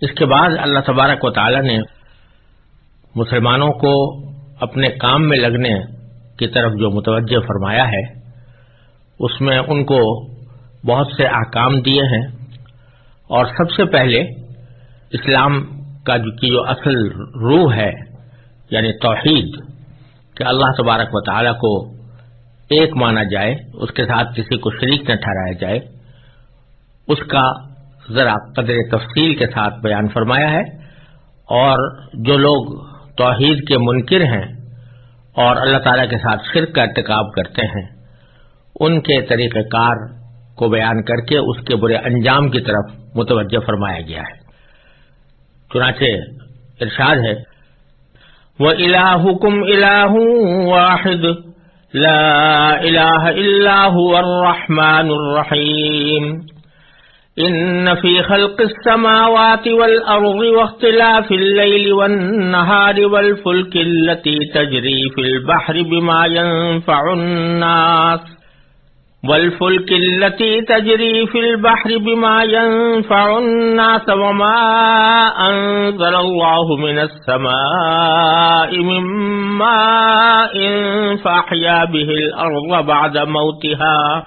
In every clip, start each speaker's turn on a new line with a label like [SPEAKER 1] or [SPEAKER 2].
[SPEAKER 1] اس کے بعد اللہ تبارک و تعالی نے مسلمانوں کو اپنے کام میں لگنے کی طرف جو متوجہ فرمایا ہے، اس میں ان کو بہت سے احکام دیے ہیں۔ اور سب سے پہلے اسلام کا کی جو اصل روح ہے یعنی توحید، کہ اللہ تبارک و تعالی کو ایک مانا جائے، اس کے ساتھ کسی کو شریک نہ ٹھہرایا جائے، اس کا ذرا قدر تفصیل کے ساتھ بیان فرمایا ہے اور جو لوگ توحید کے منکر ہیں اور اللہ تعالی کے ساتھ شرک کا ارتکاب کرتے ہیں، ان کے طریقہ کار کو بیان کر کے اس کے برے انجام کی طرف متوجہ فرمایا گیا ہے۔ چنانچہ ارشاد ہے وہ الحکم الہ واحد، لا الہ الا هو الرحمن الرحیم ان في خلق السماوات والارض واختلاف الليل والنهار والفلك التي تجري في البحر بما ينفع الناس والفلك التي تجري في البحر بما ينفع الناس وما أنزل الله من السماء من ماء فأحيا به الأرض بعد موتها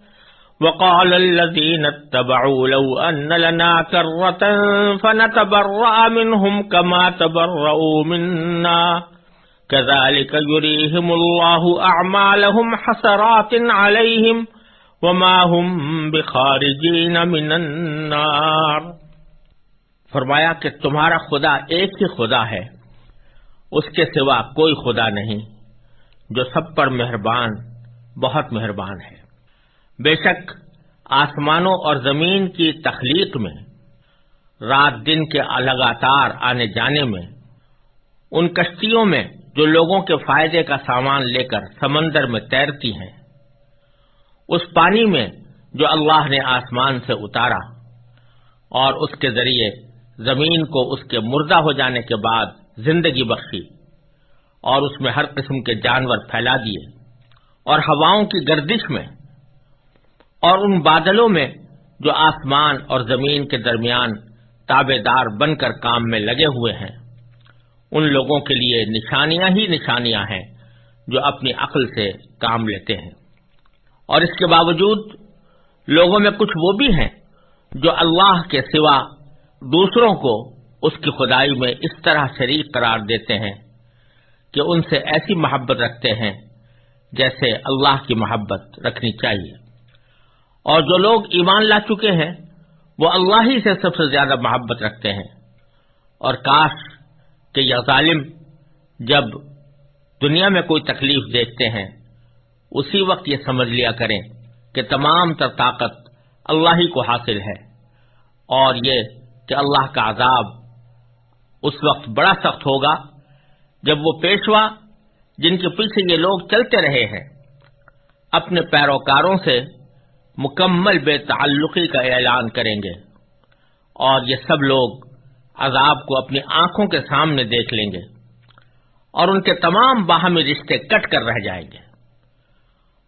[SPEAKER 1] وقال الذين اتبعوا لو أن لنا كرة فنتبرأ منهم كما تبرأوا منا. كذلك يريهم الله أعمالهم حسرات عليهم وما هم بخارجين من النار.
[SPEAKER 2] فرمایا کہ تمہارا خدا ایک ہی خدا ہے، اس کے سوا کوئی خدا نہیں، جو سب پر مہربان، بہت مہربان ہے۔ بے شک آسمانوں اور زمین کی تخلیق میں، رات دن کے لگاتار آنے جانے میں، ان کشتیوں میں جو لوگوں کے فائدے کا سامان لے کر سمندر میں تیرتی ہیں، اس پانی میں جو اللہ نے آسمان سے اتارا اور اس کے ذریعے زمین کو اس کے مردہ ہو جانے کے بعد زندگی بخشی اور اس میں ہر قسم کے جانور پھیلا دیے اور ہواؤں کی گردش میں اور ان بادلوں میں جو آسمان اور زمین کے درمیان تابے دار بن کر کام میں لگے ہوئے ہیں، ان لوگوں کے لیے نشانیاں ہی نشانیاں ہیں جو اپنی عقل سے کام لیتے ہیں۔ اور اس کے باوجود لوگوں میں کچھ وہ بھی ہیں جو اللہ کے سوا دوسروں کو اس کی خدائی میں اس طرح شریک قرار دیتے ہیں کہ ان سے ایسی محبت رکھتے ہیں جیسے اللہ کی محبت رکھنی چاہیے۔ اور جو لوگ ایمان لا چکے ہیں، وہ اللہ ہی سے سب سے زیادہ محبت رکھتے ہیں۔ اور کاش کہ یہ ظالم جب دنیا میں کوئی تکلیف دیکھتے ہیں، اسی وقت یہ سمجھ لیا کریں کہ تمام تر طاقت اللہ ہی کو حاصل ہے۔ اور یہ کہ اللہ کا عذاب اس وقت بڑا سخت ہوگا جب وہ پیشوا جن کے پیچھے یہ لوگ چلتے رہے ہیں، اپنے پیروکاروں سے مکمل بے تعلقی کا اعلان کریں گے اور یہ سب لوگ عذاب کو اپنی آنکھوں کے سامنے دیکھ لیں گے اور ان کے تمام باہمی رشتے کٹ کر رہ جائیں گے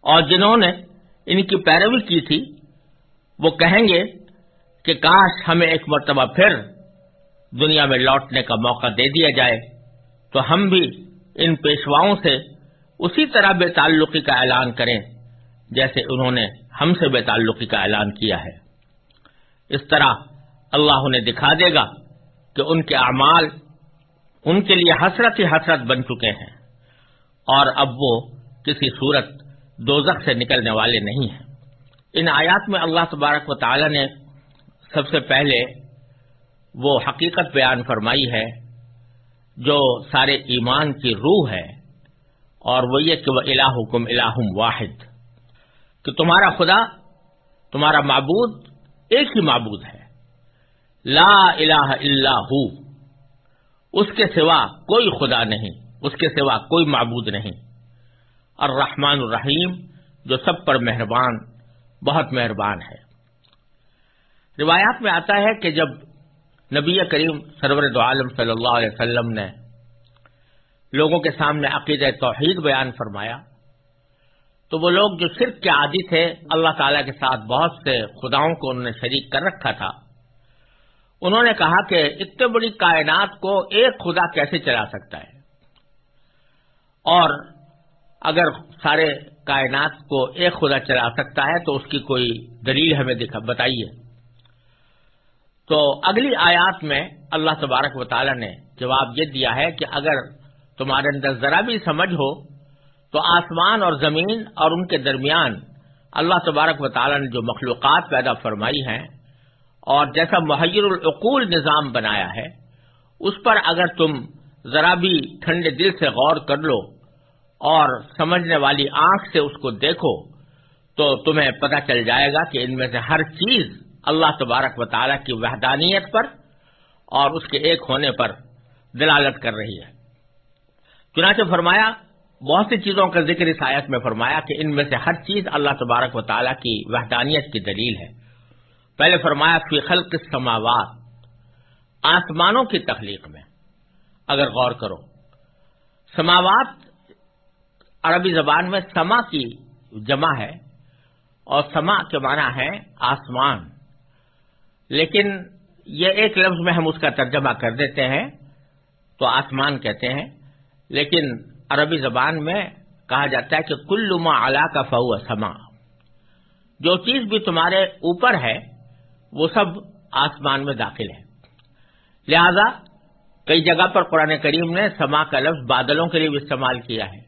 [SPEAKER 2] اور جنہوں نے ان کی پیروی کی تھی، وہ کہیں گے کہ کاش ہمیں ایک مرتبہ پھر دنیا میں لوٹنے کا موقع دے دیا جائے، تو ہم بھی ان پیشواؤں سے اسی طرح بے تعلقی کا اعلان کریں جیسے انہوں نے ہم سے بے تعلقی کا اعلان کیا ہے۔ اس طرح اللہ انہیں دکھا دے گا کہ ان کے اعمال ان کے لیے حسرت ہی حسرت بن چکے ہیں اور اب وہ کسی صورت دوزخ سے نکلنے والے نہیں ہیں۔ ان آیات میں اللہ تبارک و تعالی نے سب سے پہلے وہ حقیقت بیان فرمائی ہے جو سارے ایمان کی روح ہے اور وہ یہ کہ وہ الہ حکم الہم واحد۔ کہ تمہارا خدا، تمہارا معبود ایک ہی معبود ہے۔ لا الہ الا ہو۔ اس کے سوا کوئی خدا نہیں، اس کے سوا کوئی معبود نہیں۔ الرحمن الرحیم، جو سب پر مہربان، بہت مہربان ہے۔ روایات میں آتا ہے کہ جب نبی کریم سرور دو عالم صلی اللہ علیہ وسلم نے لوگوں کے سامنے عقید توحید بیان فرمایا تو وہ لوگ جو صرف کے عادی تھے، اللہ تعالی کے ساتھ بہت سے خداؤں کو انہوں نے شریک کر رکھا تھا۔ انہوں نے کہا کہ اتنے بڑی کائنات کو ایک خدا کیسے چلا سکتا ہے؟ اور اگر سارے کائنات کو ایک خدا چلا سکتا ہے تو اس کی کوئی دلیل ہمیں دکھا، بتائیے۔ تو اگلی آیات میں اللہ تبارک و تعالی نے جواب یہ دیا ہے کہ اگر تمہارے اندر ذرا بھی سمجھ ہو تو آسمان اور زمین اور ان کے درمیان اللہ تبارک و تعالی نے جو مخلوقات پیدا فرمائی ہیں اور جیسا محیر العقول نظام بنایا ہے، اس پر اگر تم ذرا بھی ٹھنڈے دل سے غور کر لو اور سمجھنے والی آنکھ سے اس کو دیکھو، تو تمہیں پتہ چل جائے گا کہ ان میں سے ہر چیز اللہ تبارک و تعالیٰ کی وحدانیت پر اور اس کے ایک ہونے پر دلالت کر رہی ہے۔ چنانچہ فرمایا بہت سی چیزوں کا ذکر اس آیت میں فرمایا کہ ان میں سے ہر چیز اللہ تبارک و تعالیٰ کی وحدانیت کی دلیل ہے۔ پہلے فرمایا، فی خلق السماوات، آسمانوں کی تخلیق میں۔ اگر غور کرو، سماوات عربی زبان میں سما کی جمع ہے اور سما کے معنی ہے آسمان۔ لیکن یہ ایک لفظ میں ہم اس کا ترجمہ کر دیتے ہیں تو آسمان کہتے ہیں، لیکن عربی زبان میں کہا جاتا ہے کہ کل لما اعلی کا فو سما۔ جو چیز بھی تمہارے اوپر ہے، وہ سب آسمان میں داخل ہے۔ لہذا، کئی جگہ پر قرآن کریم نے سما کا لفظ بادلوں کے لیے بھی استعمال کیا ہے۔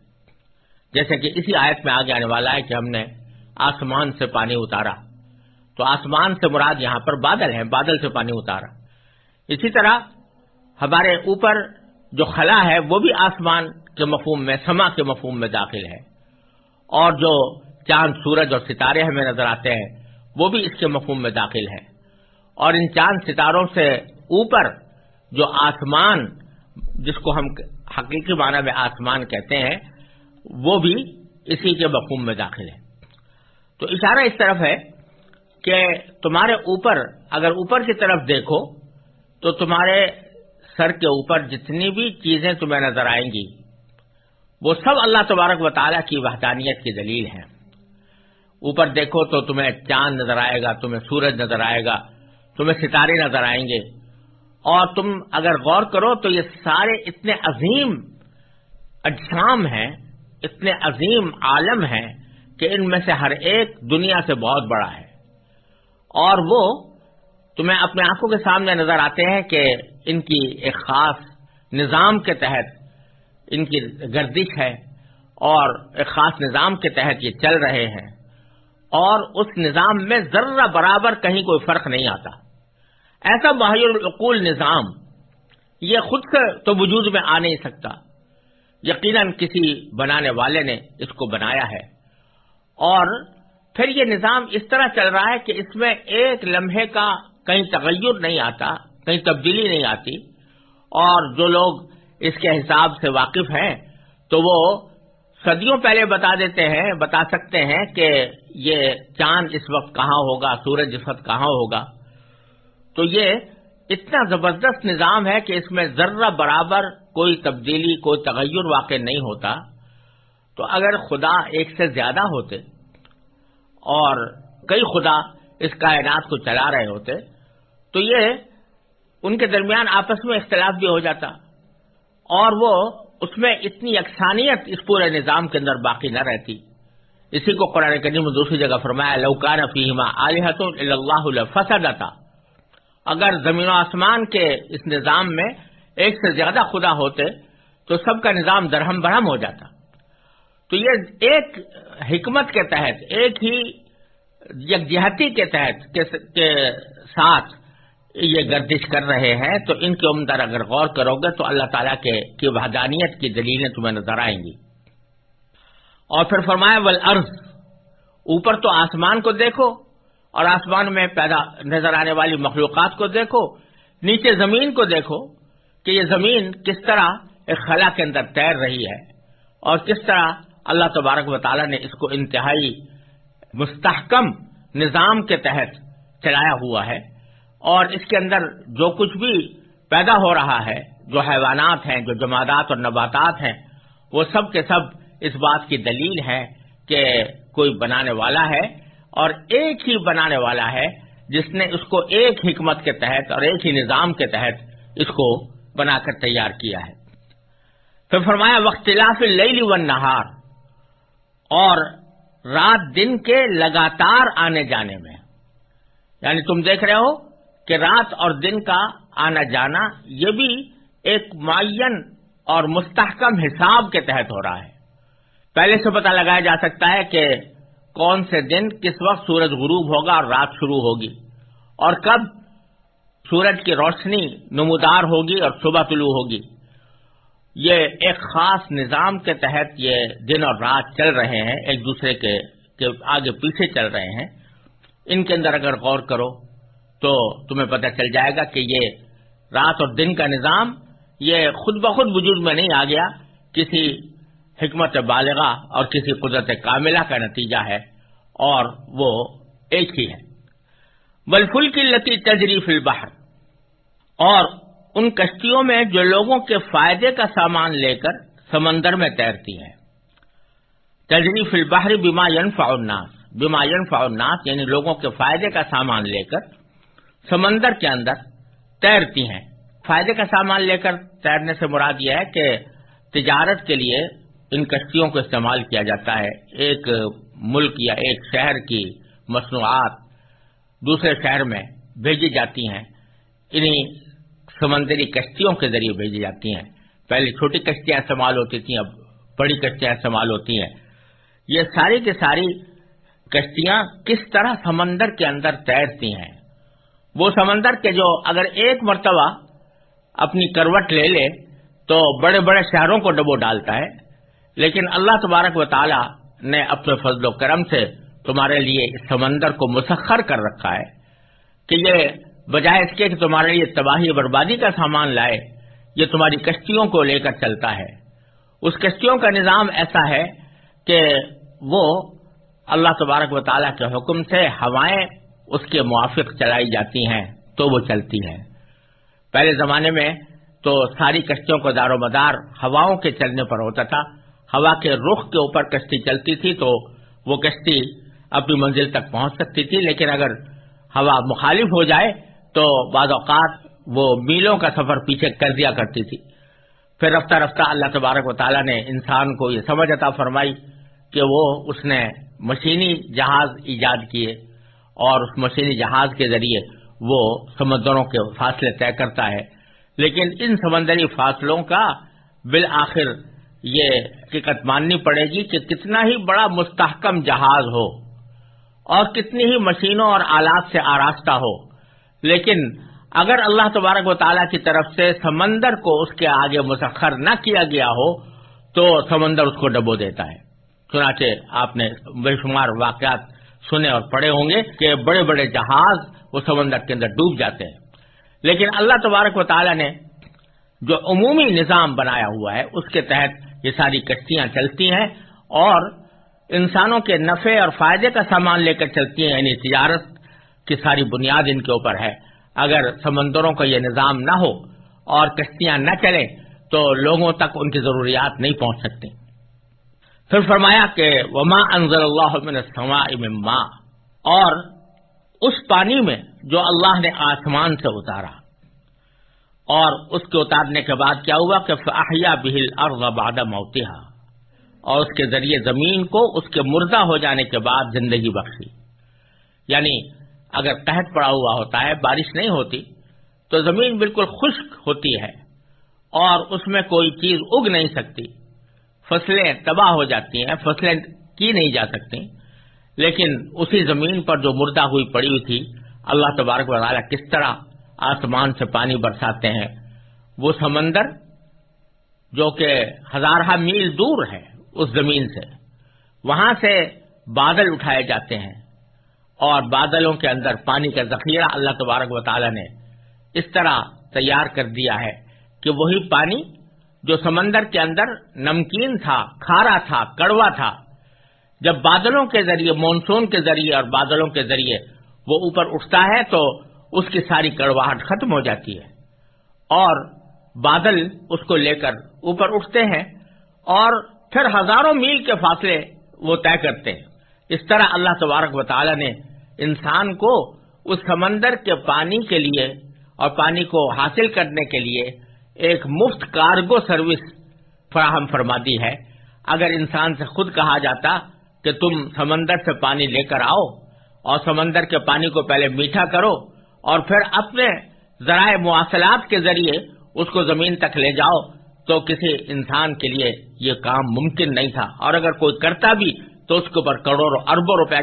[SPEAKER 2] جیسے کہ اسی آیت میں آگے آنے والا ہے کہ ہم نے آسمان سے پانی اتارا۔ تو آسمان سے مراد یہاں پر بادل ہیں بادل سے پانی اتارا۔ اسی طرح، ہمارے اوپر جو خلا ہے وہ بھی آسمان کے مفہوم میں، سما کے مفہوم میں داخل ہے۔ اور جو چاند، سورج اور ستارے ہمیں نظر آتے ہیں، وہ بھی اس کے مفہوم میں داخل ہے اور ان چاند ستاروں سے اوپر جو آسمان، جس کو ہم حقیقی معنی میں آسمان کہتے ہیں، وہ بھی اسی کے مفہوم میں داخل ہے تو اشارہ اس طرف ہے کہ تمہارے اوپر، اگر اوپر کی طرف دیکھو، تو تمہارے سر کے اوپر جتنی بھی چیزیں تمہیں نظر آئیں گی، وہ سب اللہ تبارک و تعالیٰ کی وحدانیت کی دلیل ہے اوپر دیکھو تو تمہیں چاند نظر آئے گا، تمہیں سورج نظر آئے گا، تمہیں ستارے نظر آئیں گے۔ اور تم اگر غور کرو تو یہ سارے اتنے عظیم اجسام ہیں، اتنے عظیم عالم ہیں کہ ان میں سے ہر ایک دنیا سے بہت بڑا ہے۔ اور وہ تمہیں اپنے آنکھوں کے سامنے نظر آتے ہیں کہ ان کی ایک خاص نظام کے تحت ان کی گردش ہے اور ایک خاص نظام کے تحت یہ چل رہے ہیں اور اس نظام میں ذرہ برابر کہیں کوئی فرق نہیں آتا۔ ایسا ماہر العقول نظام یہ خود سے تو وجود میں آ نہیں سکتا۔ یقیناً کسی بنانے والے نے اس کو بنایا ہے۔ اور پھر یہ نظام اس طرح چل رہا ہے کہ اس میں ایک لمحے کا کہیں تغیر نہیں آتا۔ کہیں تبدیلی نہیں آتی اور جو لوگ اس کے حساب سے واقف ہیں تو وہ صدیوں پہلے بتا دیتے ہیں، بتا سکتے ہیں کہ یہ چاند اس وقت کہاں ہوگا، سورج اس وقت کہاں ہوگا۔ تو یہ اتنا زبردست نظام ہے کہ اس میں ذرہ برابر کوئی تبدیلی، کوئی تغیر واقع نہیں ہوتا۔ تو اگر خدا ایک سے زیادہ ہوتے اور کئی خدا اس کائنات کو چلا رہے ہوتے، تو یہ ان کے درمیان آپس میں اختلاف بھی ہو جاتا اور وہ اس میں اتنی یکسانیت اس پورے نظام کے اندر باقی نہ رہتی۔ اسی کو قرآن کریم میں دوسری جگہ فرمایا لوکان فیما علیحت اللہ فسد اگر زمین و آسمان کے اس نظام میں ایک سے زیادہ خدا ہوتے تو سب کا نظام درہم برہم ہو جاتا۔ تو یہ ایک حکمت کے تحت، ایک ہی یکجہتی کے تحت کے ساتھ یہ گردش کر رہے ہیں، تو ان کے عمدہ اگر غور کرو گے تو اللہ تعالیٰ کے کی وحدانیت کی دلیلیں تمہیں نظر آئیں گی۔ اور پھر فرمایا ول عرض اوپر تو آسمان کو دیکھو، اور آسمان میں پیدا نظر آنے والی مخلوقات کو دیکھو، نیچے زمین کو دیکھو کہ یہ زمین کس طرح ایک خلا کے اندر تیر رہی ہے، اور کس طرح اللہ تبارک و تعالیٰ نے اس کو انتہائی مستحکم نظام کے تحت چلایا ہوا ہے۔ اور اس کے اندر جو کچھ بھی پیدا ہو رہا ہے، جو حیوانات ہیں، جو جمادات اور نباتات ہیں، وہ سب کے سب اس بات کی دلیل ہے کہ کوئی بنانے والا ہے اور ایک ہی بنانے والا ہے جس نے اس کو ایک حکمت کے تحت اور ایک ہی نظام کے تحت اس کو بنا کر تیار کیا ہے۔ پھر فرمایا وقتلاف لئی و نہار اور رات دن کے لگاتار آنے جانے میں۔ یعنی تم دیکھ رہے ہو کہ رات اور دن کا آنا جانا یہ بھی ایک معین اور مستحکم حساب کے تحت ہو رہا ہے۔ پہلے سے پتا لگایا جا سکتا ہے کہ کون سے دن کس وقت سورج غروب ہوگا اور رات شروع ہوگی اور کب سورج کی روشنی نمودار ہوگی اور صبح طلوع ہوگی۔ یہ ایک خاص نظام کے تحت یہ دن اور رات چل رہے ہیں، ایک دوسرے کے آگے پیچھے چل رہے ہیں۔ ان کے اندر اگر غور کرو تو تمہیں پتہ چل جائے گا کہ یہ رات اور دن کا نظام، یہ خود بخود وجود میں نہیں آ گیا، کسی حکمت بالغہ اور کسی قدرت کاملہ کا نتیجہ ہے اور وہ ایک ہی ہے۔ بلفل کی لتی تجریف البحر۔ اور ان کشتیوں میں جو لوگوں کے فائدے کا سامان لے کر سمندر میں تیرتی ہیں۔ تجریف البحر بیما ینفع الناس۔ بیما ینفع الناس یعنی لوگوں کے فائدے کا سامان لے کر۔ سمندر کے اندر تیرتی ہیں۔ فائدے کا سامان لے کر تیرنے سے مراد یہ ہے کہ تجارت کے لیے ان کشتیوں کو استعمال کیا جاتا ہے۔ ایک ملک یا ایک شہر کی مصنوعات دوسرے شہر میں بھیجی جاتی ہیں۔ انہیں سمندری کشتیوں کے ذریعے بھیجی جاتی ہیں۔ پہلے چھوٹی کشتیاں استعمال ہوتی تھیں، اب بڑی کشتیاں استعمال ہوتی ہیں۔ یہ ساری کی ساری کشتیاں کس طرح سمندر کے اندر تیرتی ہیں؟ وہ سمندر کے جو اگر ایک مرتبہ اپنی کروٹ لے لے تو بڑے بڑے شہروں کو ڈبو ڈالتا ہے۔ لیکن اللہ تبارک و تعالی نے اپنے فضل و کرم سے تمہارے لیے اس سمندر کو مسخر کر رکھا ہے کہ یہ بجائے اس کے کہ تمہارے لیے تباہی بربادی کا سامان لائے، یہ تمہاری کشتیوں کو لے کر چلتا ہے۔ اس کشتیوں کا نظام ایسا ہے کہ وہ اللہ تبارک و تعالیٰ کے حکم سے ہوائیں اس کے موافق چلائی جاتی ہیں، تو وہ چلتی ہیں۔ پہلے زمانے میں تو ساری کشتیوں کو دار و مدار ہواؤں کے چلنے پر ہوتا تھا، ہوا کے رخ کے اوپر کشتی چلتی تھی تو وہ کشتی اپنی منزل تک پہنچ سکتی تھی، لیکن اگر ہوا مخالف ہو جائے تو بعض اوقات وہ میلوں کا سفر پیچھے کر دیا کرتی تھی۔ پھر رفتہ رفتہ اللہ تبارک و تعالیٰ نے انسان کو یہ سمجھ عطا فرمائی کہ وہ اس نے مشینی جہاز ایجاد کیے۔ اور اس مشینی جہاز کے ذریعے وہ سمندروں کے فاصلے طے کرتا ہے۔ لیکن ان سمندری فاصلوں کا بالآخر یہ حقیقت ماننی پڑے گی کہ کتنا ہی بڑا مستحکم جہاز ہو اور کتنی ہی مشینوں اور آلات سے آراستہ ہو۔ لیکن اگر اللہ تبارک و تعالیٰ کی طرف سے سمندر کو اس کے آگے مسخر نہ کیا گیا ہو، تو سمندر اس کو ڈبو دیتا ہے۔ چنانچہ آپ نے بے شمار واقعات سنے اور پڑھے ہوں گے کہ بڑے بڑے جہاز وہ سمندر کے اندر ڈوب جاتے ہیں۔ لیکن اللہ تبارک و تعالی نے جو عمومی نظام بنایا ہوا ہے، اس کے تحت یہ ساری کشتیاں چلتی ہیں اور انسانوں کے نفع اور فائدے کا سامان لے کر چلتی ہیں یعنی تجارت کی ساری بنیاد ان کے اوپر ہے۔ اگر سمندروں کا یہ نظام نہ ہو اور کشتیاں نہ چلیں، تو لوگوں تک ان کی ضروریات نہیں پہنچ سکتی۔ پھر فرمایا کہ وما انزل اللہ من السماء من ماء۔ اور اس پانی میں جو اللہ نے آسمان سے اتارا۔ اور اس کے اتارنے کے بعد کیا ہوا کہ فاحیا بہل ارض بعد موتها۔ اور اس کے ذریعے زمین کو اس کے مردہ ہو جانے کے بعد زندگی بخشی۔ یعنی اگر قحط پڑا ہوا ہوتا ہے، بارش نہیں ہوتی، تو زمین بالکل خشک ہوتی ہے اور اس میں کوئی چیز اگ نہیں سکتی۔ فصلیں تباہ ہو جاتی ہیں، فصلیں کی نہیں جا سکتی۔ لیکن اسی زمین پر جو مردہ ہوئی پڑی ہوئی تھی، اللہ تبارک و تعالیٰ کس طرح آسمان سے پانی برساتے ہیں، وہ سمندر جو کہ ہزارہ میل دور ہے اس زمین سے، وہاں سے بادل اٹھائے جاتے ہیں۔ اور بادلوں کے اندر پانی کا ذخیرہ اللہ تبارک و تعالیٰ نے اس طرح تیار کر دیا ہے کہ وہی پانی جو سمندر کے اندر نمکین تھا، کھارا تھا، کڑوا تھا، جب بادلوں کے ذریعے مونسون کے ذریعے اور بادلوں کے ذریعے وہ اوپر اٹھتا ہے تو اس کی ساری کڑواہٹ ختم ہو جاتی ہے۔ اور بادل اس کو لے کر اوپر اٹھتے ہیں اور پھر ہزاروں میل کے فاصلے وہ طے کرتے ہیں۔ اس طرح اللہ تبارک و تعالی نے انسان کو اس سمندر کے پانی کے لیے اور پانی کو حاصل کرنے کے لیے ایک مفت کارگو سروس فراہم فرما دی ہے۔ اگر انسان سے خود کہا جاتا کہ تم سمندر سے پانی لے کر آؤ اور سمندر کے پانی کو پہلے میٹھا کرو اور پھر اپنے ذرائع مواصلات کے ذریعے اس کو زمین تک لے جاؤ، تو کسی انسان کے لیے یہ کام ممکن نہیں تھا۔ اور اگر کوئی کرتا بھی، تو اس کے اوپر کروڑوں اربوں روپے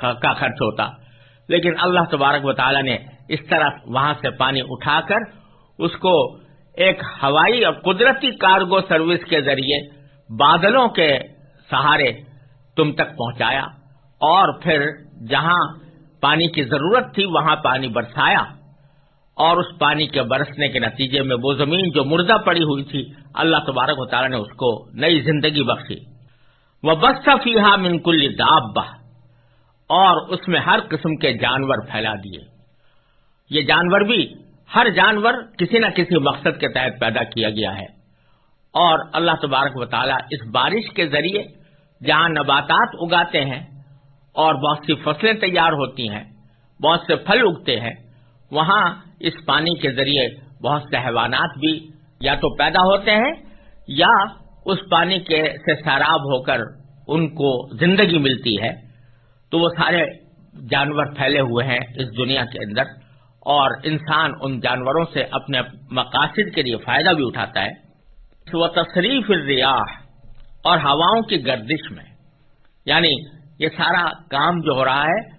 [SPEAKER 2] کا خرچ ہوتا۔ لیکن اللہ تبارک و تعالیٰ نے اس طرح وہاں سے پانی اٹھا کر اس کو ایک ہوائی اور قدرتی کارگو سروس کے ذریعے بادلوں کے سہارے تم تک پہنچایا اور پھر جہاں پانی کی ضرورت تھی وہاں پانی برسایا اور اس پانی کے برسنے کے نتیجے میں وہ زمین جو مردہ پڑی ہوئی تھی، اللہ تبارک و تعالیٰ نے اس کو نئی زندگی بخشی۔ وہ بس فیحا منکل داب اور اس میں ہر قسم کے جانور پھیلا دیے۔ یہ جانور بھی ہر جانور کسی نہ کسی مقصد کے تحت پیدا کیا گیا ہے۔ اور اللہ تبارک و تعالیٰ اس بارش کے ذریعے جہاں نباتات اگاتے ہیں اور بہت سی فصلیں تیار ہوتی ہیں، بہت سے پھل اگتے ہیں، وہاں اس پانی کے ذریعے بہت سے حیوانات بھی یا تو پیدا ہوتے ہیں یا اس پانی کے سے سیراب ہو کر ان کو زندگی ملتی ہے۔ تو وہ سارے جانور پھیلے ہوئے ہیں اس دنیا کے اندر۔ اور انسان ان جانوروں سے اپنے مقاصد کے لیے فائدہ بھی اٹھاتا ہے۔ وہ تصریف الریاح اور ہواؤں کی گردش میں۔ یعنی یہ سارا کام جو ہو رہا ہے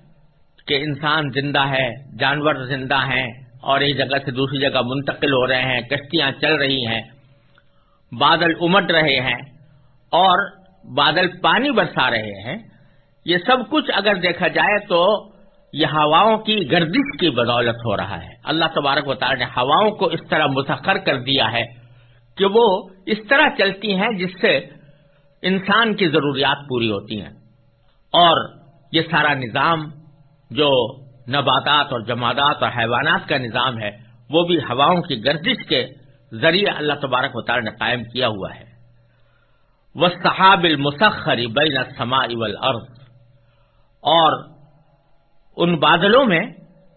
[SPEAKER 2] کہ انسان زندہ ہے، جانور زندہ ہیں اور ایک جگہ سے دوسری جگہ منتقل ہو رہے ہیں، کشتیاں چل رہی ہیں۔ بادل امٹ رہے ہیں اور بادل پانی برسا رہے ہیں۔ یہ سب کچھ اگر دیکھا جائے تو یہ ہواؤں کی گردش کی بدولت ہو رہا ہے۔ اللہ تبارک و تعالی نے ہواؤں کو اس طرح مسخر کر دیا ہے کہ وہ اس طرح چلتی ہیں جس سے انسان کی ضروریات پوری ہوتی ہیں۔ اور یہ سارا نظام جو نباتات اور جمادات اور حیوانات کا نظام ہے، وہ بھی ہواؤں کی گردش کے ذریعے اللہ تبارک و تعالی نے قائم کیا ہوا ہے۔ وہ صحاب المسخری بین السماء والارض اور ان بادلوں میں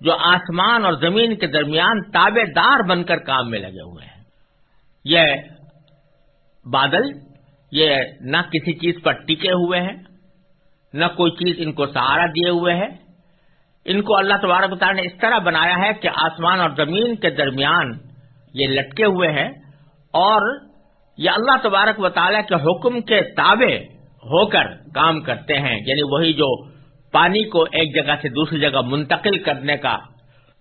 [SPEAKER 2] جو آسمان اور زمین کے درمیان تابے دار بن کر کام میں لگے ہوئے ہیں۔ یہ بادل، یہ نہ کسی چیز پر ٹکے ہوئے ہیں، نہ کوئی چیز ان کو سہارا دیے ہوئے ہے ان کو اللہ تبارک تعالیٰ نے اس طرح بنایا ہے کہ آسمان اور زمین کے درمیان یہ لٹکے ہوئے ہیں اور یہ اللہ تبارک و تعالیٰ کے حکم کے تابع ہو کر کام کرتے ہیں۔ یعنی وہی جو پانی کو ایک جگہ سے دوسری جگہ منتقل کرنے کا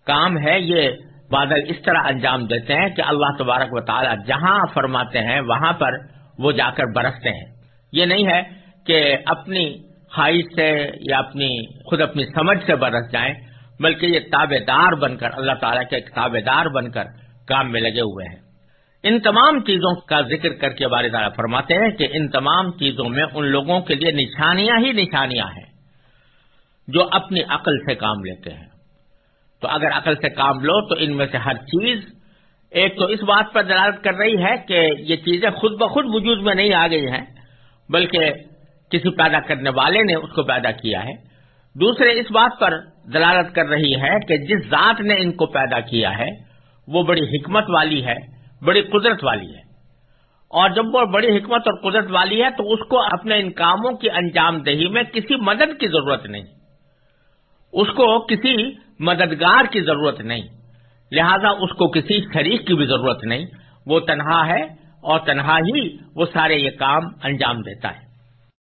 [SPEAKER 2] کام ہے، یہ بادل اس طرح انجام دیتے ہیں کہ اللہ تبارک و تعالی جہاں فرماتے ہیں وہاں پر وہ جا کر برستے ہیں۔ یہ نہیں ہے کہ اپنی خواہش سے یا اپنی خود اپنی سمجھ سے برس جائیں، بلکہ یہ تابے دار بن کر اللہ تعالیٰ کے تابے دار بن کر کام میں لگے ہوئے ہیں۔ ان تمام چیزوں کا ذکر کر کے بارے تعالیٰ فرماتے ہیں کہ ان تمام چیزوں میں ان لوگوں کے لیے نشانیاں ہی نشانیاں ہیں۔ جو اپنی عقل سے کام لیتے ہیں۔ تو اگر عقل سے کام لو تو ان میں سے ہر چیز ایک تو اس بات پر دلالت کر رہی ہے کہ یہ چیزیں خود بخود وجود میں نہیں آ گئی ہیں، بلکہ کسی پیدا کرنے والے نے اس کو پیدا کیا ہے۔ دوسرے اس بات پر دلالت کر رہی ہے کہ جس ذات نے ان کو پیدا کیا ہے، وہ بڑی حکمت والی ہے، بڑی قدرت والی ہے۔ اور جب وہ بڑی حکمت اور قدرت والی ہے تو اس کو اپنے ان کاموں کی انجام دہی میں کسی مدد کی ضرورت نہیں۔ اس کو کسی مددگار کی ضرورت نہیں۔ لہذا اس کو کسی شریک کی بھی ضرورت نہیں۔ وہ تنہا ہے اور تنہا ہی وہ سارے یہ کام انجام دیتا ہے۔